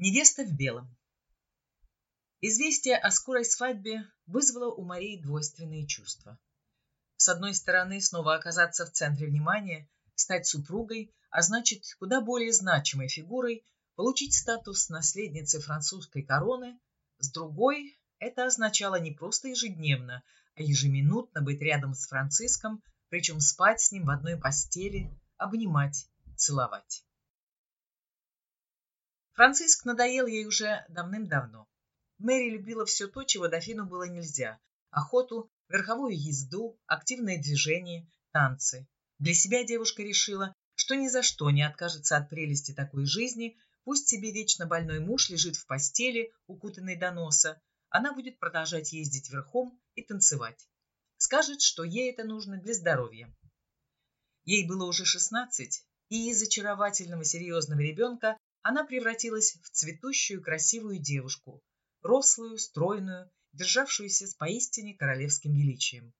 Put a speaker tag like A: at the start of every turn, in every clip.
A: Невеста в белом. Известие о скорой свадьбе вызвало у Марии двойственные чувства. С одной стороны, снова оказаться в центре внимания, стать супругой, а значит, куда более значимой фигурой, получить статус наследницы французской короны, с другой, это означало не просто ежедневно, а ежеминутно быть рядом с Франциском, причем спать с ним в одной постели, обнимать, целовать. Франциск надоел ей уже давным-давно. Мэри любила все то, чего дофину было нельзя. Охоту, верховую езду, активное движение, танцы. Для себя девушка решила, что ни за что не откажется от прелести такой жизни, пусть себе вечно больной муж лежит в постели, укутанный до носа, она будет продолжать ездить верхом и танцевать. Скажет, что ей это нужно для здоровья. Ей было уже шестнадцать, и из очаровательного серьезного ребенка она превратилась в цветущую красивую девушку, рослую, стройную, державшуюся с поистине королевским величием.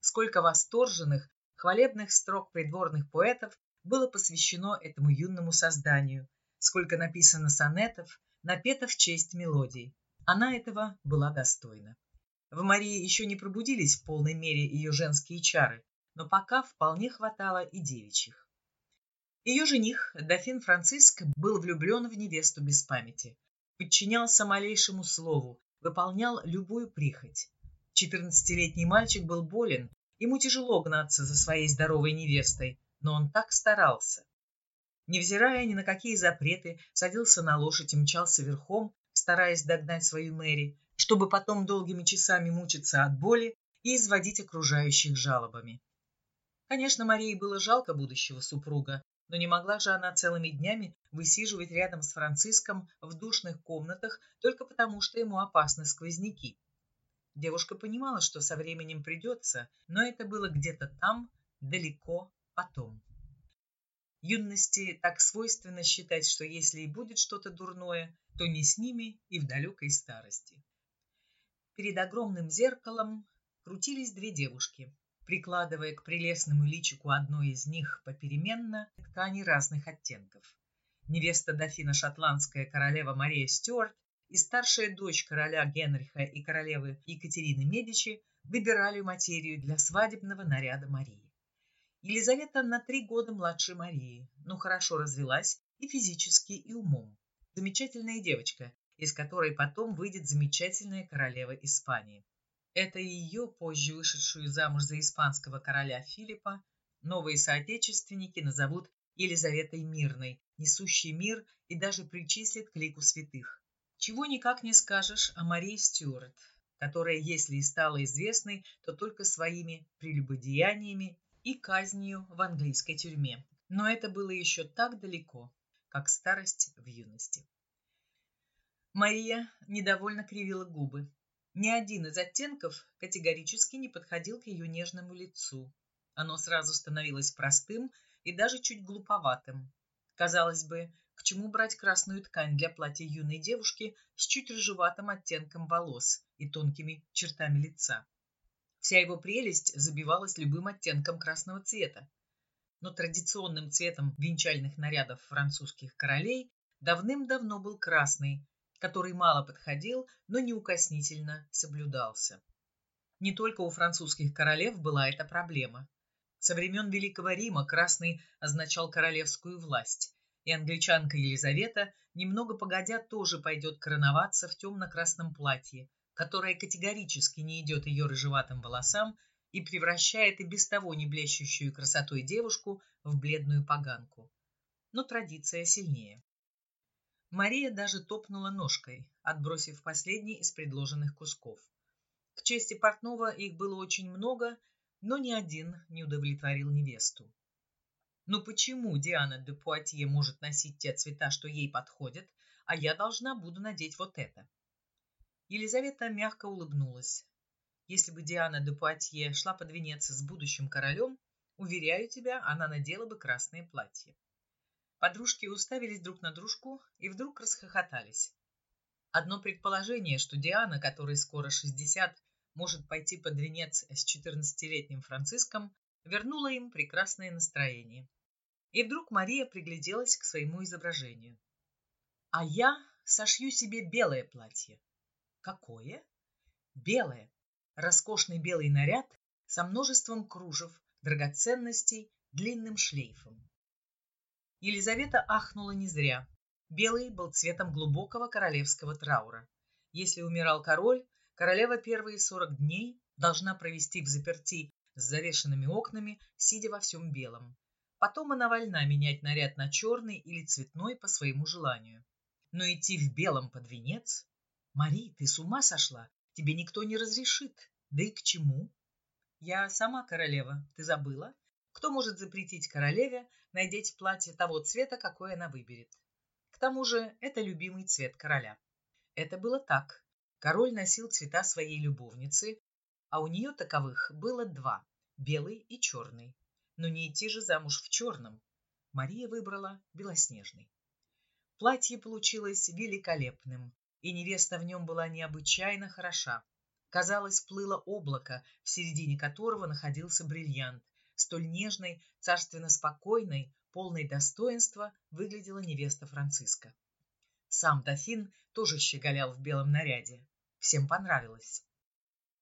A: Сколько восторженных, хвалебных строк придворных поэтов было посвящено этому юному созданию, сколько написано сонетов, напето в честь мелодий. Она этого была достойна. В Марии еще не пробудились в полной мере ее женские чары, но пока вполне хватало и девичьих. Ее жених, дофин Франциск, был влюблен в невесту без памяти, подчинялся малейшему слову, выполнял любую прихоть. Четырнадцатилетний мальчик был болен, ему тяжело гнаться за своей здоровой невестой, но он так старался. Невзирая ни на какие запреты, садился на лошадь и мчался верхом, стараясь догнать свою Мэри, чтобы потом долгими часами мучиться от боли и изводить окружающих жалобами. Конечно, Марии было жалко будущего супруга, но не могла же она целыми днями высиживать рядом с Франциском в душных комнатах только потому, что ему опасны сквозняки. Девушка понимала, что со временем придется, но это было где-то там, далеко, потом. Юности так свойственно считать, что если и будет что-то дурное, то не с ними и в далекой старости. Перед огромным зеркалом крутились две девушки прикладывая к прелестному личику одной из них попеременно ткани разных оттенков. Невеста дофина шотландская королева Мария Стюарт и старшая дочь короля Генриха и королевы Екатерины Медичи выбирали материю для свадебного наряда Марии. Елизавета на три года младше Марии, но хорошо развелась и физически, и умом. Замечательная девочка, из которой потом выйдет замечательная королева Испании. Это ее, позже вышедшую замуж за испанского короля Филиппа, новые соотечественники назовут Елизаветой Мирной, несущей мир и даже причислят к лику святых. Чего никак не скажешь о Марии Стюарт, которая, если и стала известной, то только своими прелюбодеяниями и казнью в английской тюрьме. Но это было еще так далеко, как старость в юности. Мария недовольно кривила губы. Ни один из оттенков категорически не подходил к ее нежному лицу. Оно сразу становилось простым и даже чуть глуповатым. Казалось бы, к чему брать красную ткань для платья юной девушки с чуть рыжеватым оттенком волос и тонкими чертами лица? Вся его прелесть забивалась любым оттенком красного цвета. Но традиционным цветом венчальных нарядов французских королей давным-давно был красный, который мало подходил, но неукоснительно соблюдался. Не только у французских королев была эта проблема. Со времен Великого Рима красный означал королевскую власть, и англичанка Елизавета, немного погодя, тоже пойдет короноваться в темно-красном платье, которое категорически не идет ее рыжеватым волосам и превращает и без того не блещущую красотой девушку в бледную поганку. Но традиция сильнее. Мария даже топнула ножкой, отбросив последний из предложенных кусков. К чести портного их было очень много, но ни один не удовлетворил невесту. Ну почему Диана де Пуатье может носить те цвета, что ей подходят, а я должна буду надеть вот это? Елизавета мягко улыбнулась. Если бы Диана де Пуатье шла под венец с будущим королем, уверяю тебя, она надела бы красное платье. Подружки уставились друг на дружку и вдруг расхохотались. Одно предположение, что Диана, которой скоро 60, может пойти под венец с 14-летним Франциском, вернуло им прекрасное настроение. И вдруг Мария пригляделась к своему изображению. А я сошью себе белое платье. Какое? Белое. Роскошный белый наряд со множеством кружев, драгоценностей, длинным шлейфом. Елизавета ахнула не зря. Белый был цветом глубокого королевского траура. Если умирал король, королева первые сорок дней должна провести в заперти с завешенными окнами, сидя во всем белом. Потом она вольна менять наряд на черный или цветной по своему желанию. Но идти в белом под венец? Мари, ты с ума сошла? Тебе никто не разрешит. Да и к чему? Я сама королева, ты забыла? Кто может запретить королеве надеть платье того цвета, какой она выберет? К тому же это любимый цвет короля. Это было так. Король носил цвета своей любовницы, а у нее таковых было два – белый и черный. Но не идти же замуж в черном. Мария выбрала белоснежный. Платье получилось великолепным, и невеста в нем была необычайно хороша. Казалось, плыло облако, в середине которого находился бриллиант. Столь нежной, царственно спокойной, полной достоинства выглядела невеста Франциска. Сам дофин тоже щеголял в белом наряде. Всем понравилось.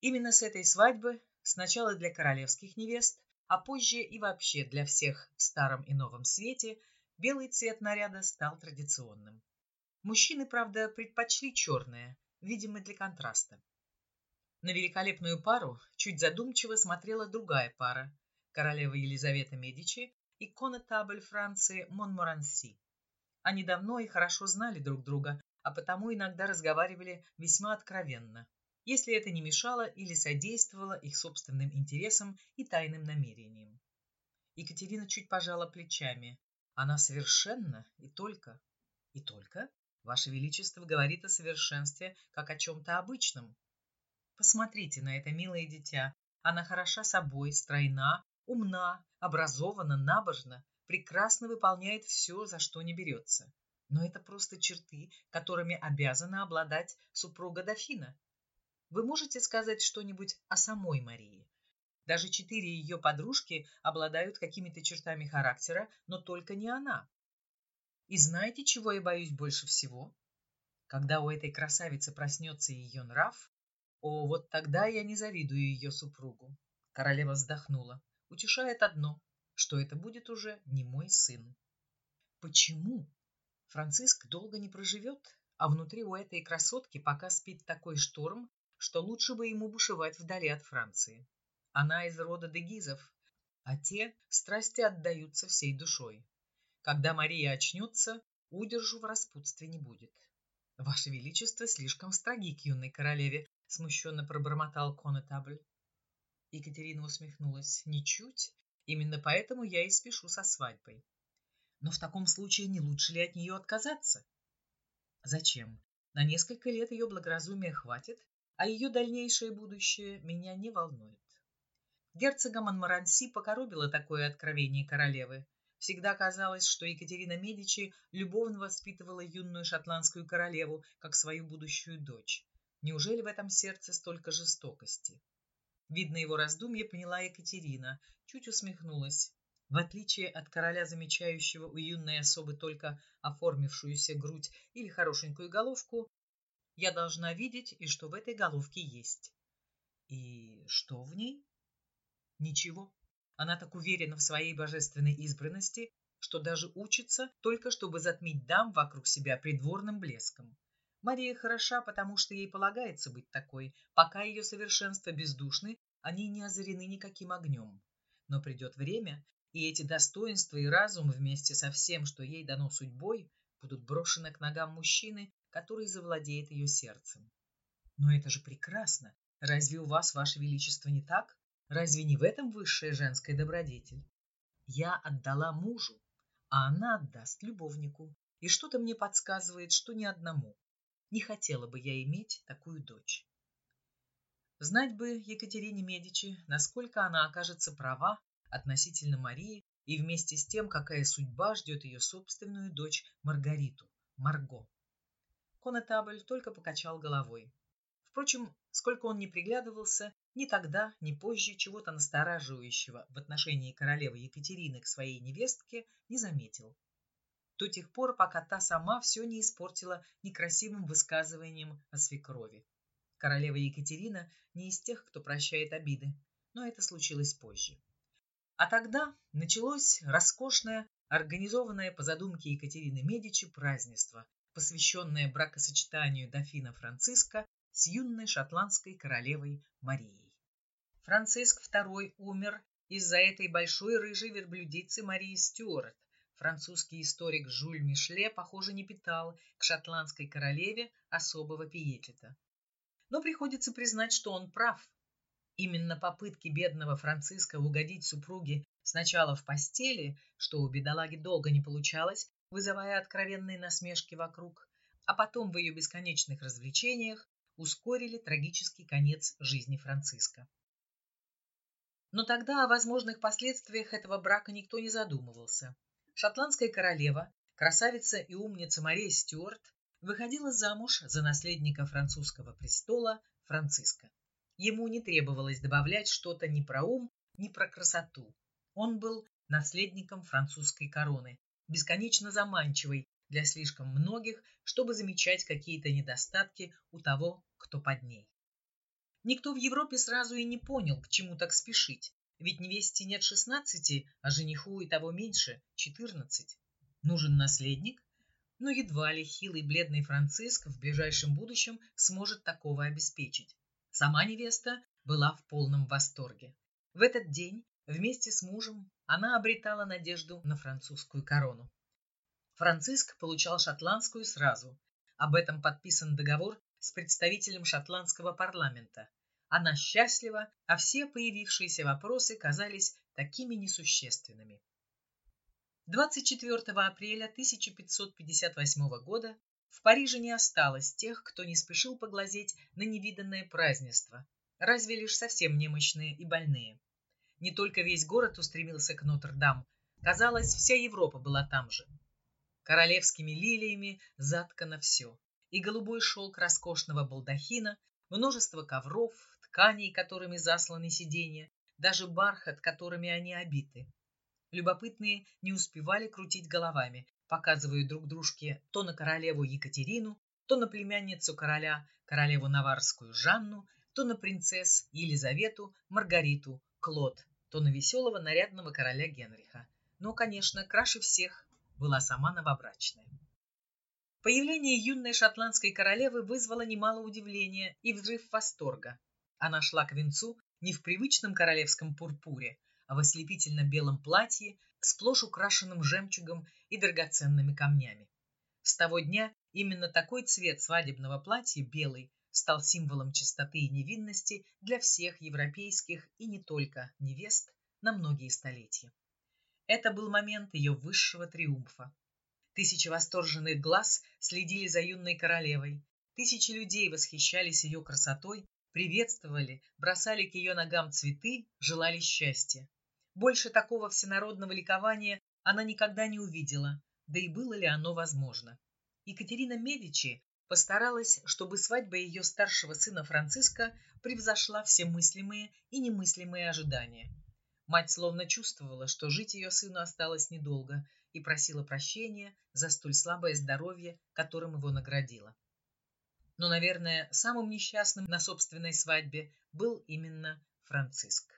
A: Именно с этой свадьбы, сначала для королевских невест, а позже и вообще для всех в старом и новом свете, белый цвет наряда стал традиционным. Мужчины, правда, предпочли черное, видимо, для контраста. На великолепную пару чуть задумчиво смотрела другая пара – королева Елизавета Медичи и конетабль Франции Монморанси. Они давно и хорошо знали друг друга, а потому иногда разговаривали весьма откровенно, если это не мешало или содействовало их собственным интересам и тайным намерениям. Екатерина чуть пожала плечами. Она совершенно и только... И только? Ваше Величество говорит о совершенстве как о чем-то обычном, Посмотрите на это милое дитя. Она хороша собой, стройна, умна, образована, набожна, прекрасно выполняет все, за что не берется. Но это просто черты, которыми обязана обладать супруга дофина. Вы можете сказать что-нибудь о самой Марии? Даже четыре ее подружки обладают какими-то чертами характера, но только не она. И знаете, чего я боюсь больше всего? Когда у этой красавицы проснется ее нрав, о, вот тогда я не завидую ее супругу. Королева вздохнула. Утешает одно, что это будет уже не мой сын. Почему? Франциск долго не проживет, а внутри у этой красотки пока спит такой шторм, что лучше бы ему бушевать вдали от Франции. Она из рода дегизов, а те страсти отдаются всей душой. Когда Мария очнется, удержу в распутстве не будет. Ваше Величество слишком строги к юной королеве, смущенно пробормотал конетабль. Екатерина усмехнулась. Ничуть. Именно поэтому я и спешу со свадьбой. Но в таком случае не лучше ли от нее отказаться? Зачем? На несколько лет ее благоразумия хватит, а ее дальнейшее будущее меня не волнует. Герцога Монмаранси покоробило такое откровение королевы. Всегда казалось, что Екатерина Медичи любовно воспитывала юную шотландскую королеву как свою будущую дочь. Неужели в этом сердце столько жестокости? Видно его раздумье, поняла Екатерина, чуть усмехнулась. В отличие от короля, замечающего у юной особы только оформившуюся грудь или хорошенькую головку, я должна видеть и что в этой головке есть. И что в ней? Ничего. Она так уверена в своей божественной избранности, что даже учится только чтобы затмить дам вокруг себя придворным блеском. Мария хороша, потому что ей полагается быть такой. Пока ее совершенство бездушны, они не озарены никаким огнем. Но придет время, и эти достоинства и разум вместе со всем, что ей дано судьбой, будут брошены к ногам мужчины, который завладеет ее сердцем. Но это же прекрасно. Разве у вас, ваше величество, не так? Разве не в этом высшая женская добродетель? Я отдала мужу, а она отдаст любовнику. И что-то мне подсказывает, что ни одному. Не хотела бы я иметь такую дочь. Знать бы Екатерине Медичи, насколько она окажется права относительно Марии и вместе с тем, какая судьба ждет ее собственную дочь Маргариту, Марго. Конетабль только покачал головой. Впрочем, сколько он не приглядывался, ни тогда, ни позже чего-то настораживающего в отношении королевы Екатерины к своей невестке не заметил. До тех пор, пока та сама все не испортила некрасивым высказыванием о свекрови. Королева Екатерина не из тех, кто прощает обиды, но это случилось позже. А тогда началось роскошное, организованное по задумке Екатерины Медичи празднество, посвященное бракосочетанию дофина Франциска с юной шотландской королевой Марией. Франциск II умер из-за этой большой рыжей верблюдицы Марии Стюарт. Французский историк Жюль Мишле, похоже, не питал к шотландской королеве особого пиетета. Но приходится признать, что он прав. Именно попытки бедного Франциска угодить супруге сначала в постели, что у бедолаги долго не получалось, вызывая откровенные насмешки вокруг, а потом в ее бесконечных развлечениях ускорили трагический конец жизни Франциска. Но тогда о возможных последствиях этого брака никто не задумывался. Шотландская королева, красавица и умница Мария Стюарт, выходила замуж за наследника французского престола Франциска. Ему не требовалось добавлять что-то ни про ум, ни про красоту. Он был наследником французской короны, бесконечно заманчивой для слишком многих, чтобы замечать какие-то недостатки у того, кто под ней. Никто в Европе сразу и не понял, к чему так спешить, ведь невесте нет шестнадцати, а жениху и того меньше – четырнадцать. Нужен наследник? Но едва ли хилый бледный Франциск в ближайшем будущем сможет такого обеспечить. Сама невеста была в полном восторге. В этот день вместе с мужем она обретала надежду на французскую корону. Франциск получал шотландскую сразу. Об этом подписан договор с представителем шотландского парламента. Она счастлива, а все появившиеся вопросы казались такими несущественными. 24 апреля 1558 года в Париже не осталось тех, кто не спешил поглазеть на невиданное празднество, разве лишь совсем немощные и больные. Не только весь город устремился к Нотр-Дам, казалось, вся Европа была там же. Королевскими лилиями заткано все. И голубой шелк роскошного балдахина, множество ковров, тканей, которыми засланы сиденья, даже бархат, которыми они обиты. Любопытные не успевали крутить головами, показывая друг дружке то на королеву Екатерину, то на племянницу короля, королеву Наварскую Жанну, то на принцесс Елизавету, Маргариту, Клод, то на веселого нарядного короля Генриха. Но, конечно, краше всех была сама новобрачная. Появление юной шотландской королевы вызвало немало удивления и взрыв восторга. Она шла к венцу не в привычном королевском пурпуре, а в ослепительном белом платье, сплошь украшенном жемчугом и драгоценными камнями. С того дня именно такой цвет свадебного платья, белый, стал символом чистоты и невинности для всех европейских и не только невест на многие столетия. Это был момент ее высшего триумфа. Тысячи восторженных глаз следили за юной королевой. Тысячи людей восхищались ее красотой, приветствовали, бросали к ее ногам цветы, желали счастья. Больше такого всенародного ликования она никогда не увидела, да и было ли оно возможно. Екатерина Медичи постаралась, чтобы свадьба ее старшего сына Франциска превзошла все мыслимые и немыслимые ожидания. Мать словно чувствовала, что жить ее сыну осталось недолго, и просила прощения за столь слабое здоровье, которым его наградила. Но, наверное, самым несчастным на собственной свадьбе был именно Франциск.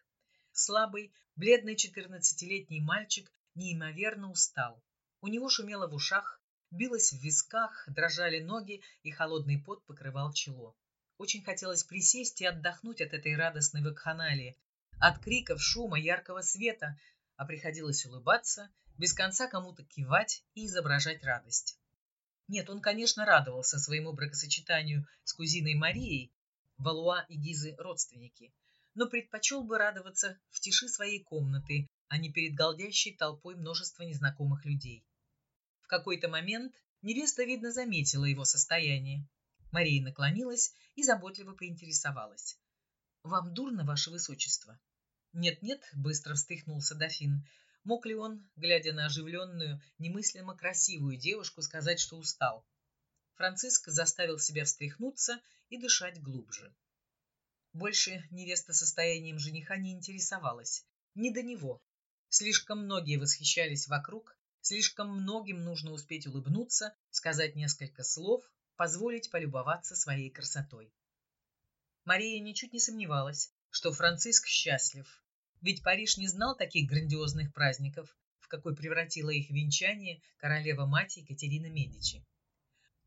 A: Слабый, бледный четырнадцатилетний мальчик неимоверно устал. У него шумело в ушах, билось в висках, дрожали ноги, и холодный пот покрывал чело. Очень хотелось присесть и отдохнуть от этой радостной вакханалии, от криков, шума, яркого света, а приходилось улыбаться, без конца кому-то кивать и изображать радость. Нет, он, конечно, радовался своему бракосочетанию с кузиной Марией, Валуа и Гизы родственники, но предпочел бы радоваться в тиши своей комнаты, а не перед голдящей толпой множества незнакомых людей. В какой-то момент невеста, видно, заметила его состояние. Мария наклонилась и заботливо поинтересовалась. «Вам дурно, ваше высочество?» «Нет-нет», — быстро встряхнулся дофин. Мог ли он, глядя на оживленную, немыслимо красивую девушку, сказать, что устал? Франциск заставил себя встряхнуться и дышать глубже. Больше невеста состоянием жениха не интересовалась. Не до него. Слишком многие восхищались вокруг, Слишком многим нужно успеть улыбнуться, сказать несколько слов, позволить полюбоваться своей красотой. Мария ничуть не сомневалась, что Франциск счастлив, ведь Париж не знал таких грандиозных праздников, в какой превратила их венчание королева-мать Екатерина Медичи.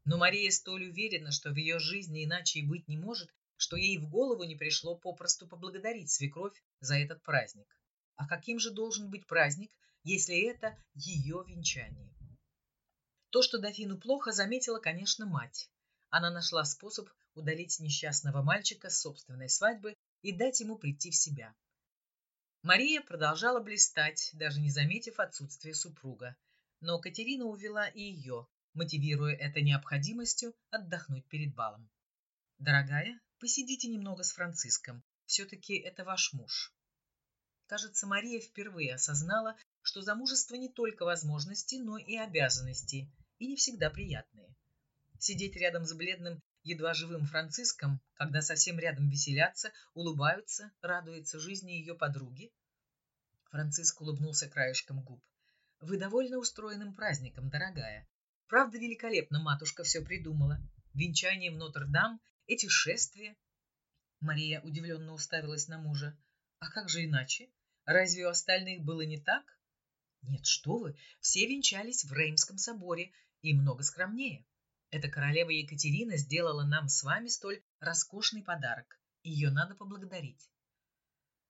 A: Но Мария столь уверена, что в ее жизни иначе и быть не может, что ей в голову не пришло попросту поблагодарить свекровь за этот праздник. А каким же должен быть праздник, если это ее венчание? То, что дофину плохо, заметила, конечно, мать. Она нашла способ удалить несчастного мальчика с собственной свадьбы и дать ему прийти в себя. Мария продолжала блистать, даже не заметив отсутствие супруга. Но Катерина увела и ее, мотивируя это необходимостью отдохнуть перед балом. «Дорогая, посидите немного с Франциском. Все-таки это ваш муж». Кажется, Мария впервые осознала, что замужество не только возможности, но и обязанности, и не всегда приятные. Сидеть рядом с бледным едва живым Франциском, когда совсем рядом веселятся, улыбаются, радуются жизни ее подруги? Франциск улыбнулся краешком губ. «Вы довольно устроенным праздником, дорогая. Правда, великолепно матушка все придумала. Венчание в Нотр-Дам, эти шествия». Мария удивленно уставилась на мужа. «А как же иначе? Разве у остальных было не так?» «Нет, что вы, все венчались в Реймском соборе и много скромнее. Эта королева Екатерина сделала нам с вами столь роскошный подарок. Ее надо поблагодарить.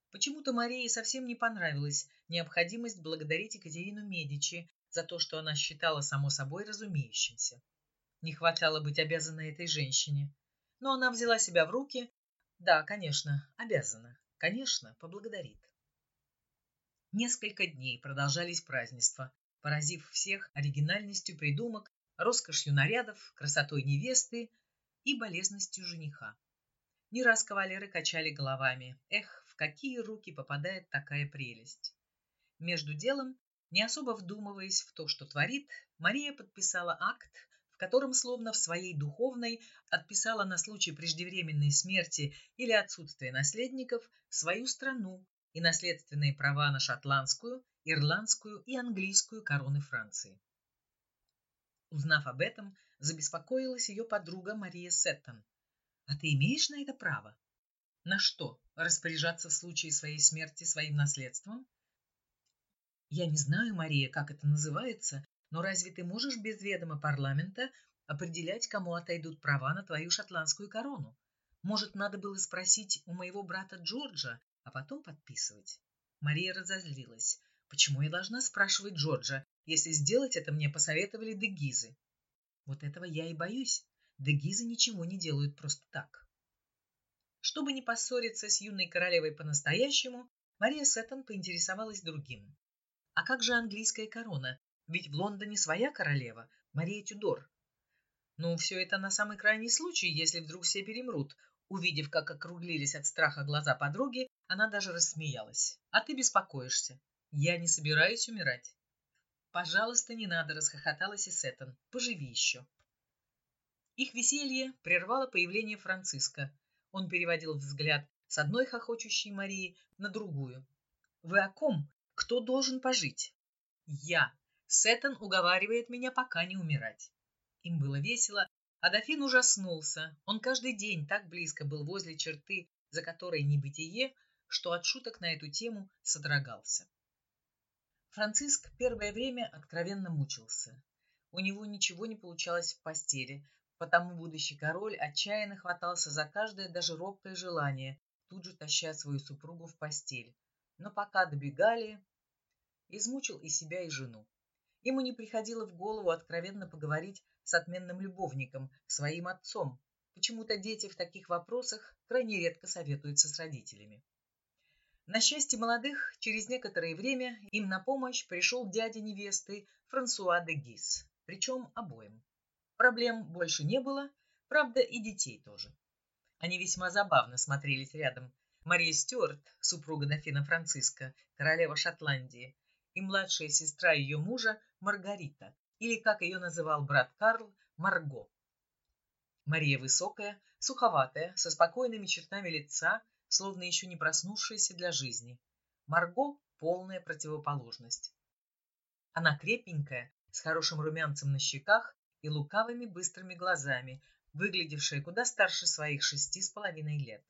A: Почему-то Марии совсем не понравилась необходимость благодарить Екатерину Медичи за то, что она считала само собой разумеющимся. Не хватало быть обязанной этой женщине. Но она взяла себя в руки. Да, конечно, обязана. Конечно, поблагодарит. Несколько дней продолжались празднества, поразив всех оригинальностью придумок роскошью нарядов, красотой невесты и болезностью жениха. Не раз кавалеры качали головами. Эх, в какие руки попадает такая прелесть. Между делом, не особо вдумываясь в то, что творит, Мария подписала акт, в котором словно в своей духовной отписала на случай преждевременной смерти или отсутствия наследников свою страну и наследственные права на шотландскую, ирландскую и английскую короны Франции. Узнав об этом, забеспокоилась ее подруга Мария Сеттон. «А ты имеешь на это право?» «На что? Распоряжаться в случае своей смерти своим наследством?» «Я не знаю, Мария, как это называется, но разве ты можешь без ведома парламента определять, кому отойдут права на твою шотландскую корону? Может, надо было спросить у моего брата Джорджа, а потом подписывать?» Мария разозлилась. «Почему я должна спрашивать Джорджа, если сделать это мне посоветовали дегизы. Вот этого я и боюсь. Дегизы ничего не делают просто так. Чтобы не поссориться с юной королевой по-настоящему, Мария Сеттон поинтересовалась другим. А как же английская корона? Ведь в Лондоне своя королева, Мария Тюдор. Ну, все это на самый крайний случай, если вдруг все перемрут. Увидев, как округлились от страха глаза подруги, она даже рассмеялась. А ты беспокоишься. Я не собираюсь умирать. «Пожалуйста, не надо», — расхохоталась и Сеттон. «Поживи еще». Их веселье прервало появление Франциска. Он переводил взгляд с одной хохочущей Марии на другую. «Вы о ком? Кто должен пожить?» «Я. Сеттон уговаривает меня пока не умирать». Им было весело, а дофин ужаснулся. Он каждый день так близко был возле черты, за которой небытие, что от шуток на эту тему содрогался. Франциск первое время откровенно мучился. У него ничего не получалось в постели, потому будущий король отчаянно хватался за каждое даже робкое желание, тут же таща свою супругу в постель. Но пока добегали, измучил и себя, и жену. Ему не приходило в голову откровенно поговорить с отменным любовником, своим отцом. Почему-то дети в таких вопросах крайне редко советуются с родителями. На счастье молодых, через некоторое время им на помощь пришел дядя невесты Франсуа де Гис, причем обоим. Проблем больше не было, правда и детей тоже. Они весьма забавно смотрелись рядом. Мария Стюарт, супруга дофина Франциска, королева Шотландии, и младшая сестра ее мужа Маргарита, или, как ее называл брат Карл, Марго. Мария высокая, суховатая, со спокойными чертами лица, словно еще не проснувшаяся для жизни. Марго – полная противоположность. Она крепенькая, с хорошим румянцем на щеках и лукавыми быстрыми глазами, выглядевшая куда старше своих шести с половиной лет.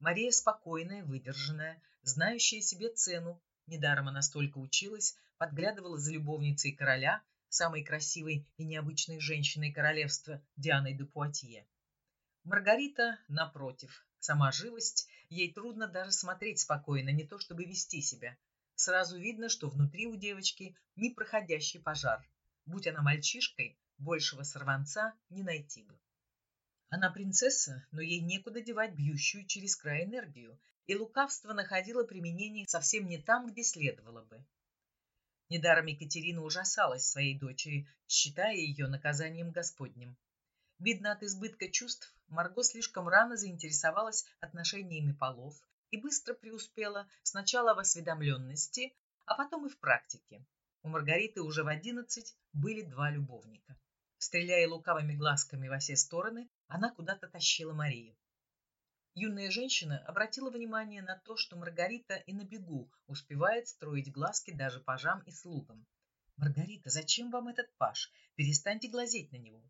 A: Мария спокойная, выдержанная, знающая себе цену. Недаром она столько училась, подглядывала за любовницей короля, самой красивой и необычной женщиной королевства Дианой де Пуатье. Маргарита, напротив, сама живость, ей трудно даже смотреть спокойно, не то чтобы вести себя. Сразу видно, что внутри у девочки непроходящий пожар. Будь она мальчишкой, большего сорванца не найти бы. Она принцесса, но ей некуда девать бьющую через край энергию, и лукавство находило применение совсем не там, где следовало бы. Недаром Екатерина ужасалась своей дочери, считая ее наказанием Господним. Видно, от избытка чувств Марго слишком рано заинтересовалась отношениями полов и быстро преуспела сначала в осведомленности, а потом и в практике. У Маргариты уже в одиннадцать были два любовника. Стреляя лукавыми глазками во все стороны, она куда-то тащила Марию. Юная женщина обратила внимание на то, что Маргарита и на бегу успевает строить глазки даже пажам и слугам. «Маргарита, зачем вам этот паж? Перестаньте глазеть на него.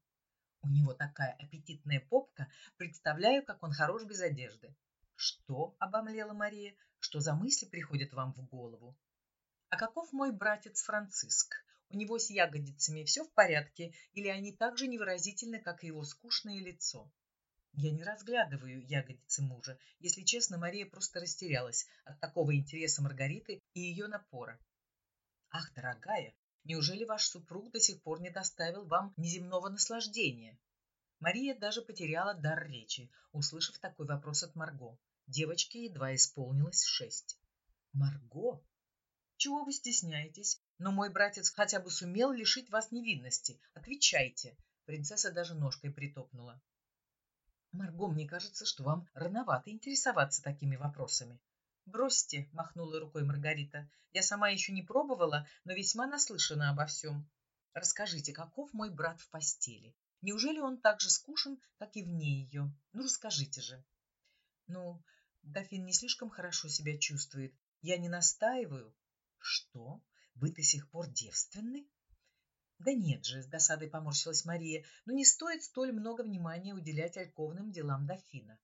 A: У него такая аппетитная попка, представляю, как он хорош без одежды». «Что?» — обомлела Мария. «Что за мысли приходят вам в голову?» «А каков мой братец Франциск? У него с ягодицами все в порядке, или они так же невыразительны, как и его скучное лицо? Я не разглядываю ягодицы мужа. Если честно, Мария просто растерялась от такого интереса Маргариты и ее напора. Ах, дорогая, неужели ваш супруг до сих пор не доставил вам неземного наслаждения? Мария даже потеряла дар речи, услышав такой вопрос от Марго. Девочке едва исполнилось шесть. Марго? Чего вы стесняетесь? Но мой братец хотя бы сумел лишить вас невинности. Отвечайте. Принцесса даже ножкой притопнула. Марго, мне кажется, что вам рановато интересоваться такими вопросами. Бросьте, махнула рукой Маргарита. Я сама еще не пробовала, но весьма наслышана обо всем. Расскажите, каков мой брат в постели? Неужели он так же скучен, как и вне ее? Ну, расскажите же. Ну, дофин не слишком хорошо себя чувствует. Я не настаиваю. Что? Вы до сих пор девственны? Да нет же, с досадой поморщилась Мария, но не стоит столь много внимания уделять альковным делам дофина.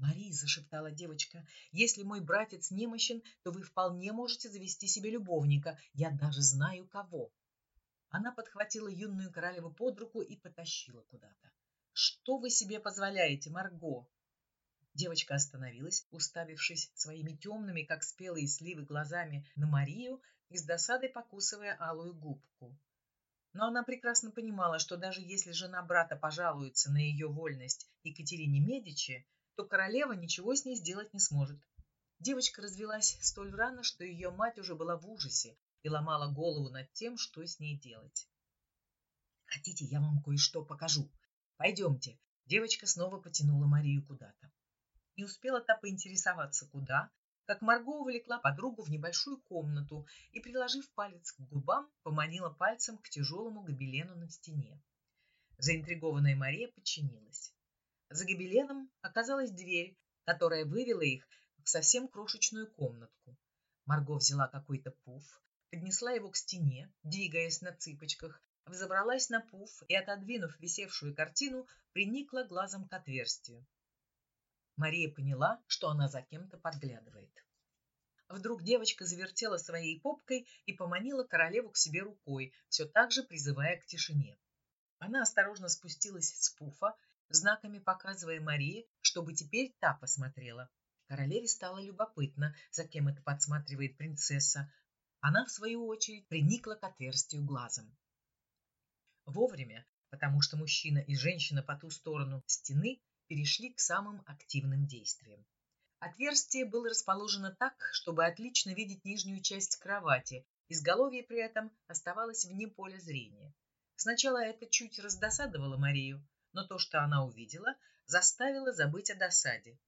A: Мария, зашептала девочка, если мой братец немощен, то вы вполне можете завести себе любовника. Я даже знаю кого. Она подхватила юную королеву под руку и потащила куда-то. Что вы себе позволяете, Марго? Девочка остановилась, уставившись своими темными, как спелые сливы, глазами на Марию и с досадой покусывая алую губку. Но она прекрасно понимала, что даже если жена брата пожалуется на ее вольность Екатерине Медичи, то королева ничего с ней сделать не сможет. Девочка развелась столь рано, что ее мать уже была в ужасе и ломала голову над тем, что с ней делать. «Хотите, я вам кое-что покажу? Пойдемте». Девочка снова потянула Марию куда-то. Не успела та поинтересоваться, куда, как Марго увлекла подругу в небольшую комнату и, приложив палец к губам, поманила пальцем к тяжелому гобелену на стене. Заинтригованная Мария подчинилась. За гобеленом оказалась дверь, которая вывела их в совсем крошечную комнатку. Марго взяла какой-то пуф, поднесла его к стене, двигаясь на цыпочках, взобралась на пуф и, отодвинув висевшую картину, приникла глазом к отверстию. Мария поняла, что она за кем-то подглядывает. Вдруг девочка завертела своей попкой и поманила королеву к себе рукой, все так же призывая к тишине. Она осторожно спустилась с пуфа, знаками показывая Марии, чтобы теперь та посмотрела. Королеве стало любопытно, за кем это подсматривает принцесса. Она, в свою очередь, приникла к отверстию глазом. Вовремя, потому что мужчина и женщина по ту сторону стены перешли к самым активным действиям. Отверстие было расположено так, чтобы отлично видеть нижнюю часть кровати, изголовье при этом оставалось вне поля зрения. Сначала это чуть раздосадовало Марию, но то, что она увидела, заставило забыть о досаде.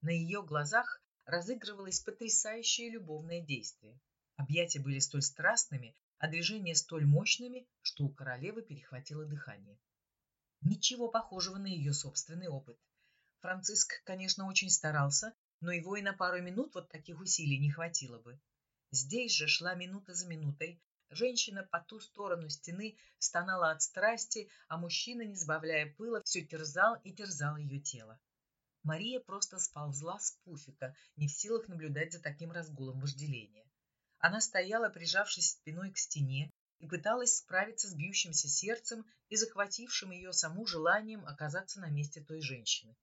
A: На ее глазах разыгрывалось потрясающее любовное действие. Объятия были столь страстными, а движения столь мощными, что у королевы перехватило дыхание. Ничего похожего на ее собственный опыт. Франциск, конечно, очень старался, но его и на пару минут вот таких усилий не хватило бы. Здесь же шла минута за минутой, Женщина по ту сторону стены стонала от страсти, а мужчина, не сбавляя пыла, все терзал и терзал ее тело. Мария просто сползла с пуфика, не в силах наблюдать за таким разгулом вожделения. Она стояла, прижавшись спиной к стене, и пыталась справиться с бьющимся сердцем и захватившим ее саму желанием оказаться на месте той женщины.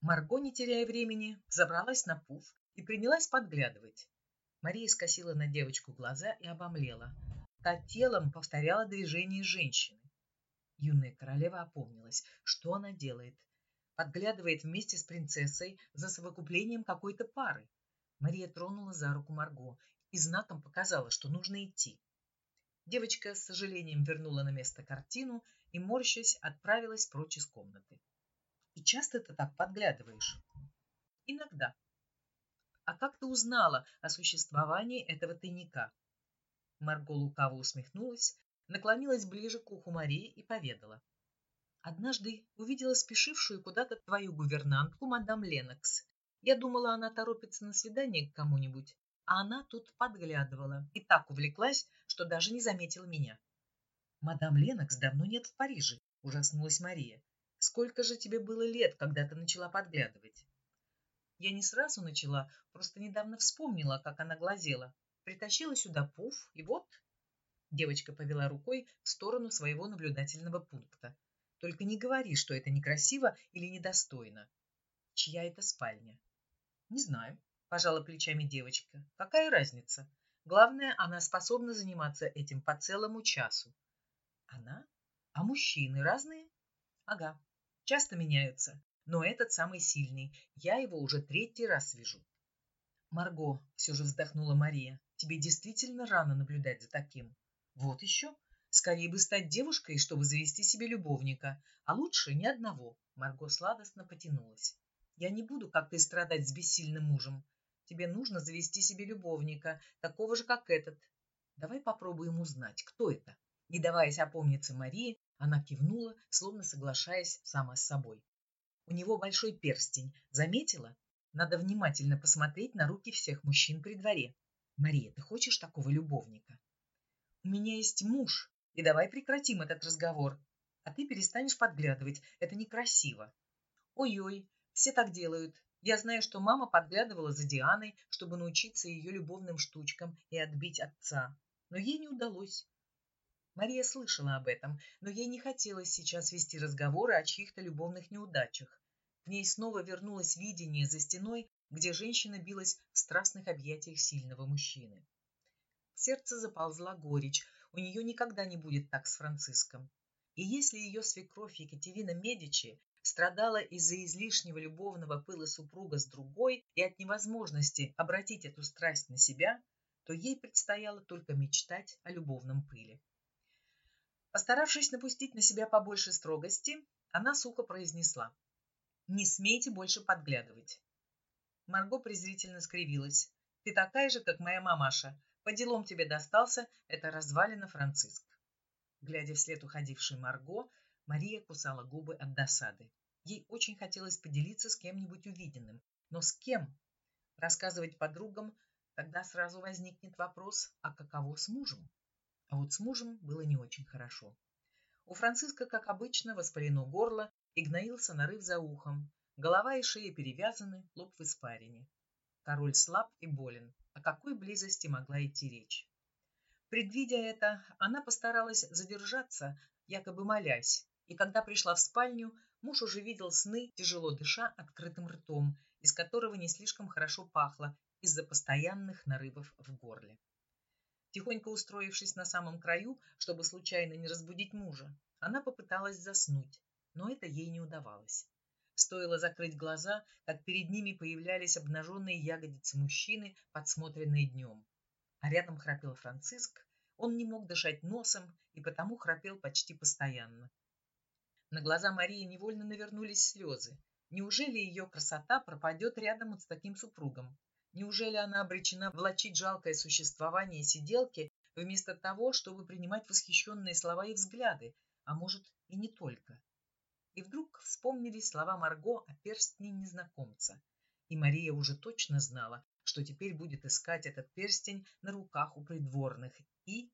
A: Марго, не теряя времени, забралась на пуф и принялась подглядывать. Мария скосила на девочку глаза и обомлела. Та телом повторяла движение женщины. Юная королева опомнилась. Что она делает? подглядывает вместе с принцессой за совокуплением какой-то пары. Мария тронула за руку Марго и знаком показала, что нужно идти. Девочка с сожалением вернула на место картину и, морщась, отправилась прочь из комнаты. «И часто ты так подглядываешь?» «Иногда». «А как ты узнала о существовании этого тайника?» Марго лукаво усмехнулась, наклонилась ближе к уху Марии и поведала. Однажды увидела спешившую куда-то твою гувернантку, мадам Ленокс. Я думала, она торопится на свидание к кому-нибудь, а она тут подглядывала и так увлеклась, что даже не заметила меня. «Мадам Ленокс давно нет в Париже», – ужаснулась Мария. «Сколько же тебе было лет, когда ты начала подглядывать?» Я не сразу начала, просто недавно вспомнила, как она глазела. Притащила сюда пуф, и вот... Девочка повела рукой в сторону своего наблюдательного пункта. Только не говори, что это некрасиво или недостойно. Чья это спальня? Не знаю, пожала плечами девочка. Какая разница? Главное, она способна заниматься этим по целому часу. Она? А мужчины разные? Ага, часто меняются, но этот самый сильный. Я его уже третий раз вижу. Марго, все же вздохнула Мария, тебе действительно рано наблюдать за таким. Вот еще, Скорее бы стать девушкой, чтобы завести себе любовника, а лучше ни одного. Марго сладостно потянулась. Я не буду, как ты, страдать с бессильным мужем. Тебе нужно завести себе любовника, такого же, как этот. Давай попробуем узнать, кто это. Не даваясь опомниться Марии, она кивнула, словно соглашаясь сама с собой. У него большой перстень. Заметила? Надо внимательно посмотреть на руки всех мужчин при дворе. Мария, ты хочешь такого любовника? У меня есть муж, и давай прекратим этот разговор. А ты перестанешь подглядывать. Это некрасиво. Ой-ой, все так делают. Я знаю, что мама подглядывала за Дианой, чтобы научиться ее любовным штучкам и отбить отца. Но ей не удалось. Мария слышала об этом, но ей не хотелось сейчас вести разговоры о чьих-то любовных неудачах. В ней снова вернулось видение за стеной, где женщина билась в страстных объятиях сильного мужчины. В сердце заползла горечь, у нее никогда не будет так с Франциском. И если ее свекровь Екатерина Медичи страдала из-за излишнего любовного пыла супруга с другой и от невозможности обратить эту страсть на себя, то ей предстояло только мечтать о любовном пыле. Постаравшись напустить на себя побольше строгости, она сухо произнесла «Не смейте больше подглядывать». Марго презрительно скривилась. «Ты такая же, как моя мамаша, по делам тебе достался, это развалина Франциск. Глядя вслед уходившей Марго, Мария кусала губы от досады. Ей очень хотелось поделиться с кем-нибудь увиденным. Но с кем? Рассказывать подругам, тогда сразу возникнет вопрос, а каково с мужем? А вот с мужем было не очень хорошо. У Франциска, как обычно, воспалено горло и гноился нарыв за ухом. Голова и шея перевязаны, лоб в испарине. Король слаб и болен. О какой близости могла идти речь? Предвидя это, она постаралась задержаться, якобы молясь, и когда пришла в спальню, муж уже видел сны, тяжело дыша открытым ртом, из которого не слишком хорошо пахло из-за постоянных нарывов в горле. Тихонько устроившись на самом краю, чтобы случайно не разбудить мужа, она попыталась заснуть, но это ей не удавалось. Стоило закрыть глаза, как перед ними появлялись обнаженные ягодицы мужчины, подсмотренные днем. А рядом храпел Франциск. Он не мог дышать носом и потому храпел почти постоянно. На глаза Марии невольно навернулись слезы. Неужели ее красота пропадет рядом с таким супругом? Неужели она обречена влачить жалкое существование сиделки вместо того, чтобы принимать восхищенные слова и взгляды, а может и не только? И вдруг вспомнили слова Марго о перстне незнакомца. И Мария уже точно знала, что теперь будет искать этот перстень на руках у придворных И?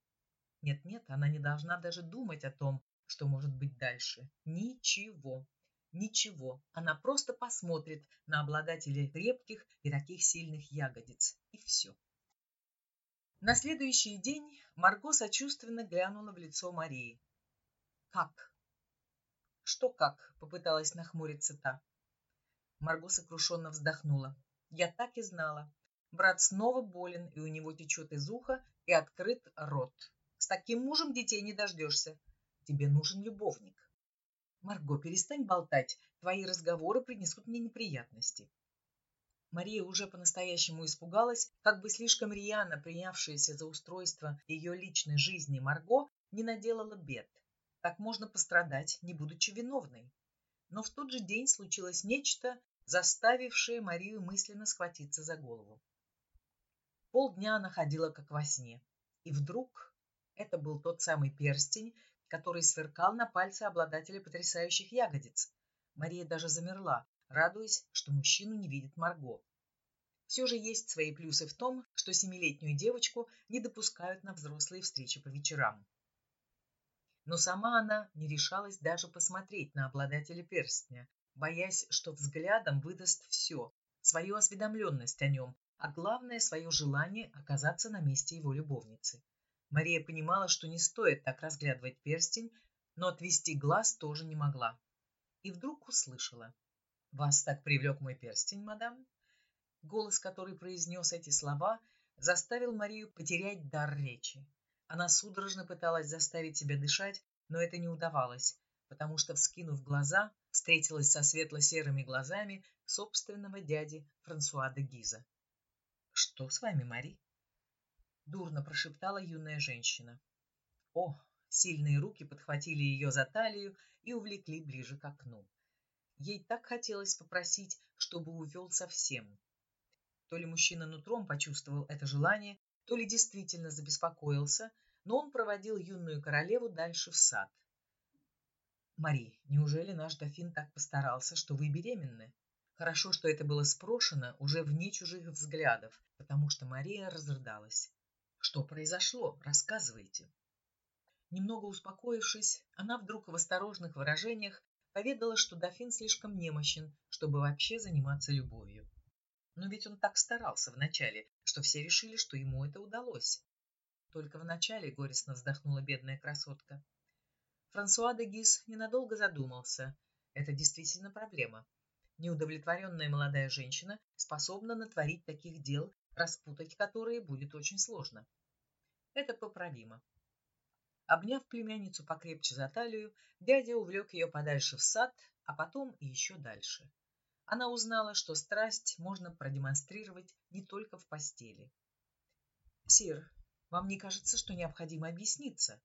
A: Нет-нет, она не должна даже думать о том, что может быть дальше. Ничего. Ничего. Она просто посмотрит на обладателей крепких и таких сильных ягодиц. И все. На следующий день Марго сочувственно глянула в лицо Марии. «Как?» «Что как?» – попыталась нахмуриться та. Марго сокрушенно вздохнула. «Я так и знала. Брат снова болен, и у него течет из уха и открыт рот. С таким мужем детей не дождешься. Тебе нужен любовник». «Марго, перестань болтать. Твои разговоры принесут мне неприятности». Мария уже по-настоящему испугалась, как бы слишком рьяно принявшаяся за устройство ее личной жизни Марго не наделала бед. Так можно пострадать, не будучи виновной. Но в тот же день случилось нечто, заставившее Марию мысленно схватиться за голову. Полдня она ходила как во сне. И вдруг это был тот самый перстень, который сверкал на пальце обладателя потрясающих ягодиц. Мария даже замерла, радуясь, что мужчину не видит Марго. Все же есть свои плюсы в том, что семилетнюю девочку не допускают на взрослые встречи по вечерам. Но сама она не решалась даже посмотреть на обладателя перстня, боясь, что взглядом выдаст все, свою осведомленность о нем, а главное, свое желание оказаться на месте его любовницы. Мария понимала, что не стоит так разглядывать перстень, но отвести глаз тоже не могла. И вдруг услышала. «Вас так привлек мой перстень, мадам?» Голос, который произнес эти слова, заставил Марию потерять дар речи. Она судорожно пыталась заставить себя дышать, но это не удавалось, потому что, вскинув глаза, встретилась со светло-серыми глазами собственного дяди Франсуа де Гиза. «Что с вами, Мари?» Дурно прошептала юная женщина. О, сильные руки подхватили ее за талию и увлекли ближе к окну. Ей так хотелось попросить, чтобы увел совсем. То ли мужчина нутром почувствовал это желание, то ли действительно забеспокоился, но он проводил юную королеву дальше в сад. «Мари, неужели наш дофин так постарался, что вы беременны?» Хорошо, что это было спрошено уже вне чужих взглядов, потому что Мария разрыдалась. Что произошло? Рассказывайте. Немного успокоившись, она вдруг в осторожных выражениях поведала, что дофин слишком немощен, чтобы вообще заниматься любовью. Но ведь он так старался вначале, что все решили, что ему это удалось. Только вначале горестно вздохнула бедная красотка. Франсуа де Гис ненадолго задумался. Это действительно проблема. Неудовлетворенная молодая женщина способна натворить таких дел, распутать которые будет очень сложно. Это поправимо. Обняв племянницу покрепче за талию, дядя увлек ее подальше в сад, а потом и еще дальше. Она узнала, что страсть можно продемонстрировать не только в постели. «Сир, вам не кажется, что необходимо объясниться?»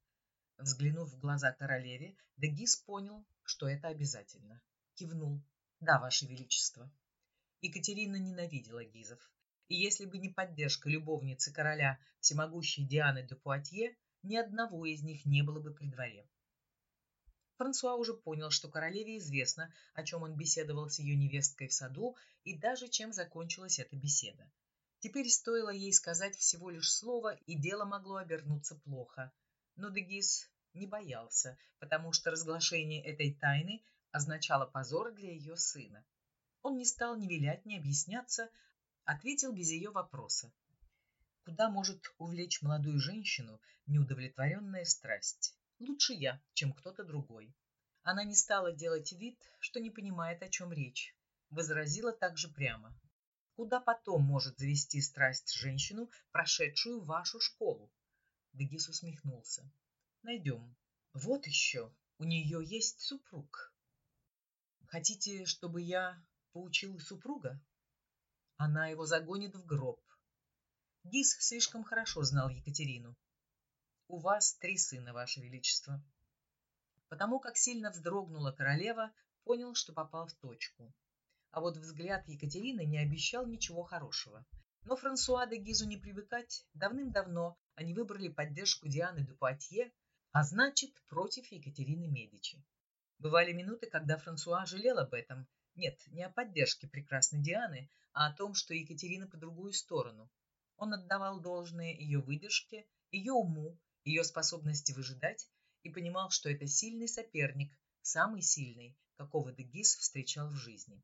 A: Взглянув в глаза королеве, Дегис понял, что это обязательно. Кивнул. «Да, Ваше Величество». Екатерина ненавидела Гизов и если бы не поддержка любовницы короля всемогущей Дианы де Пуатье, ни одного из них не было бы при дворе. Франсуа уже понял, что королеве известно, о чем он беседовал с ее невесткой в саду и даже чем закончилась эта беседа. Теперь стоило ей сказать всего лишь слово, и дело могло обернуться плохо. Но Дегис не боялся, потому что разглашение этой тайны означало позор для ее сына. Он не стал ни вилять, ни объясняться, ответил без ее вопроса. Куда может увлечь молодую женщину неудовлетворенная страсть? Лучше я, чем кто-то другой. Она не стала делать вид, что не понимает, о чем речь. Возразила также прямо. Куда потом может завести страсть женщину, прошедшую вашу школу? Дегис усмехнулся. Найдем. Вот еще, у нее есть супруг. Хотите, чтобы я поучил супруга? Она его загонит в гроб. Гис слишком хорошо знал Екатерину. «У вас три сына, Ваше Величество». Потому как сильно вздрогнула королева, понял, что попал в точку. А вот взгляд Екатерины не обещал ничего хорошего. Но Франсуа де Гизу не привыкать. Давным-давно они выбрали поддержку Дианы де Пуатье, а значит, против Екатерины Медичи. Бывали минуты, когда Франсуа жалел об этом, нет, не о поддержке прекрасной Дианы, а о том, что Екатерина по другую сторону. Он отдавал должное ее выдержке, ее уму, ее способности выжидать и понимал, что это сильный соперник, самый сильный, какого Дегис встречал в жизни.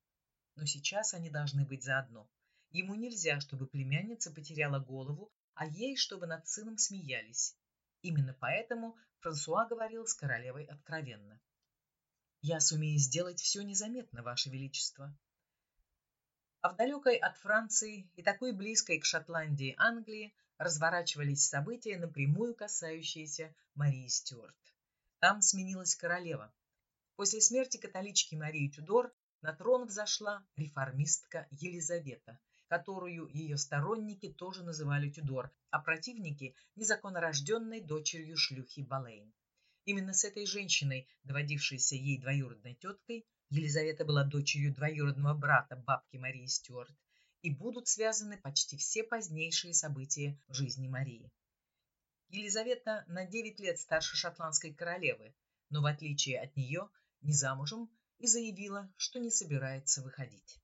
A: Но сейчас они должны быть заодно. Ему нельзя, чтобы племянница потеряла голову, а ей, чтобы над сыном смеялись. Именно поэтому Франсуа говорил с королевой откровенно. «Я сумею сделать все незаметно, Ваше Величество». А в далекой от Франции и такой близкой к Шотландии Англии разворачивались события, напрямую касающиеся Марии Стюарт. Там сменилась королева. После смерти католички Марии Тюдор на трон взошла реформистка Елизавета, которую ее сторонники тоже называли Тюдор, а противники – незаконнорожденной дочерью шлюхи Балейн. Именно с этой женщиной, доводившейся ей двоюродной теткой, Елизавета была дочерью двоюродного брата бабки Марии Стюарт, и будут связаны почти все позднейшие события в жизни Марии. Елизавета на 9 лет старше шотландской королевы, но в отличие от нее не замужем и заявила, что не собирается выходить.